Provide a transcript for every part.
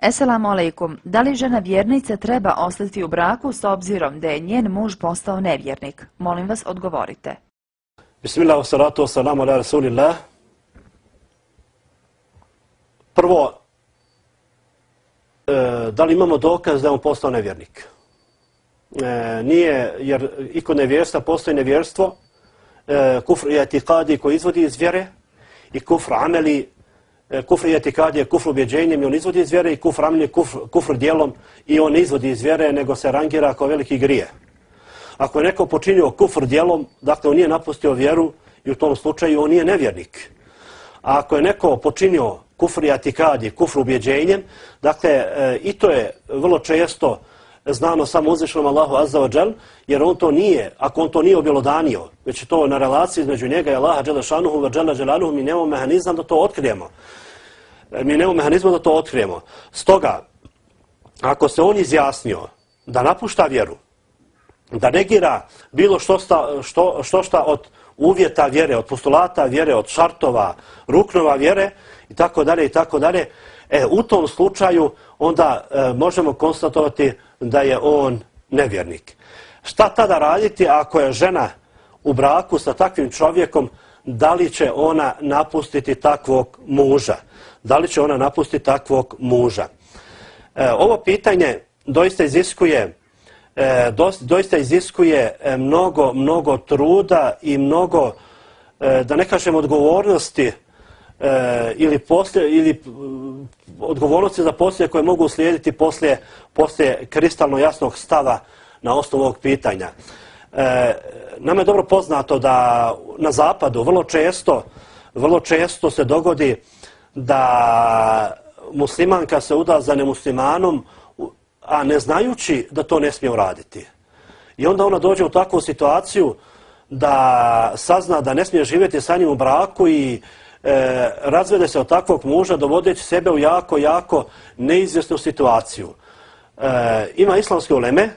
Eselamu alaikum. Da li žena vjernica treba ostati u braku s obzirom da je njen muž postao nevjernik? Molim vas, odgovorite. Bismillah, salatu, salamu ala rasulillah. Prvo, e, da li imamo dokaz da je on postao nevjernik? E, nije, jer i kod nevjerstva postoji nevjerstvo, e, kufr i etikadi koji izvodi iz vjere i kufr ameli E, kufr i etikad je kufr ubjeđenjem i on izvodi iz vjere i kufr amin kufr, kufr dijelom i on izvodi iz vjere nego se rangira kao veliki grije. Ako je neko počinio kufr dijelom, dakle on nije napustio vjeru i u tom slučaju on nije nevjernik. A ako je neko počinio kufr i etikad je kufr ubjeđenjem, dakle e, i to je vrlo često znano samo uzvišenom Allahu Azza wa Jal, jer on to nije, ako on to nije objelodanio, već je to na relaciji između njega i Allaha Jalla wa Jalla Jalaluhu, mi nemamo mehanizam da to otkrijemo. E, mi nemamo mehanizma da to otkrijemo. Stoga, ako se on izjasnio da napušta vjeru, da negira bilo što, sta, što, što šta od uvjeta vjere, od postulata vjere, od šartova, ruknova vjere i tako dalje i tako dalje, e, u tom slučaju onda e, možemo konstatovati da je on nevjernik. Šta tada raditi ako je žena u braku sa takvim čovjekom, da li će ona napustiti takvog muža? Da li će ona napustiti takvog muža? E, ovo pitanje doista iziskuje e, doista iziskuje e, mnogo, mnogo truda i mnogo, e, da ne kažem, odgovornosti e, ili poslije ili e, odgovornosti za poslije koje mogu slijediti poslije poslije kristalno jasnog stava na osnovu ovog pitanja. E, nam je dobro poznato da na zapadu vrlo često vrlo često se dogodi da muslimanka se uda za nemuslimanom a ne znajući da to ne smije uraditi. I onda ona dođe u takvu situaciju da sazna da ne smije živjeti sa njim u braku i e, razvede se od takvog muža dovodeći sebe u jako, jako neizvjesnu situaciju. E, ima islamske uleme,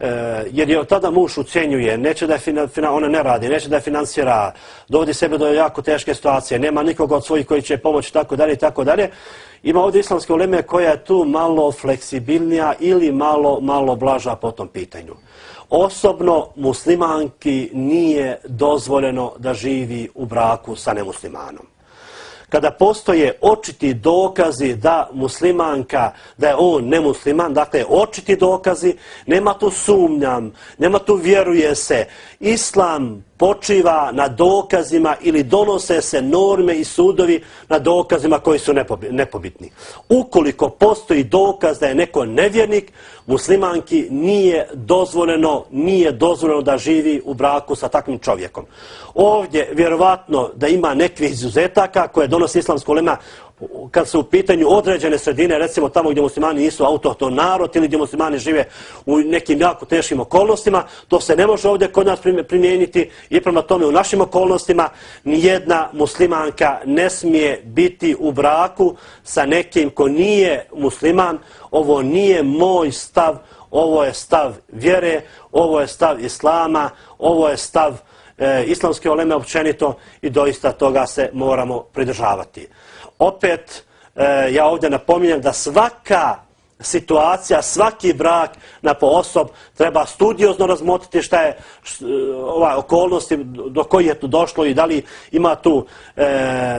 E, jer je od tada muž ucenjuje, neće da je fina, fina, ona ne radi, neće da je finansira, dovodi sebe do jako teške situacije, nema nikoga od svojih koji će pomoći, tako dalje tako dalje. Ima ovdje islamske uleme koja je tu malo fleksibilnija ili malo, malo blaža po tom pitanju. Osobno muslimanki nije dozvoljeno da živi u braku sa nemuslimanom. Kada postoje očiti dokazi da muslimanka, da je on nemusliman, dakle očiti dokazi, nema tu sumnjam, nema tu vjeruje se. Islam počiva na dokazima ili donose se norme i sudovi na dokazima koji su nepobitni. Ukoliko postoji dokaz da je neko nevjernik, muslimanki nije dozvoljeno, nije dozvoljeno da živi u braku sa takvim čovjekom. Ovdje vjerovatno da ima nekvi izuzetaka koje donosi islamsko lema kad su u pitanju određene sredine, recimo tamo gdje muslimani nisu autohton narod ili gdje muslimani žive u nekim jako teškim okolnostima, to se ne može ovdje kod nas primijeniti i prema tome u našim okolnostima nijedna muslimanka ne smije biti u braku sa nekim ko nije musliman. Ovo nije moj stav, ovo je stav vjere, ovo je stav islama, ovo je stav e, islamske oleme općenito i doista toga se moramo pridržavati opet e, ja ovdje napominjem da svaka situacija, svaki brak na poosob treba studiozno razmotiti šta je e, ova okolnosti do koji je tu došlo i da li ima tu e,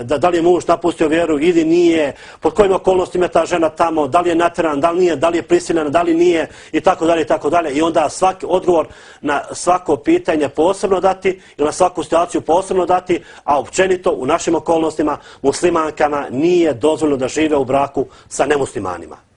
da, da li je muž napustio vjeru ili nije, pod kojim okolnostima je ta žena tamo, da li je nateran, da li nije, da li je prisiljena, da li nije i tako dalje i tako dalje i onda svaki odgovor na svako pitanje posebno dati ili na svaku situaciju posebno dati, a općenito u našim okolnostima muslimankama nije dozvoljno da žive u braku sa nemuslimanima.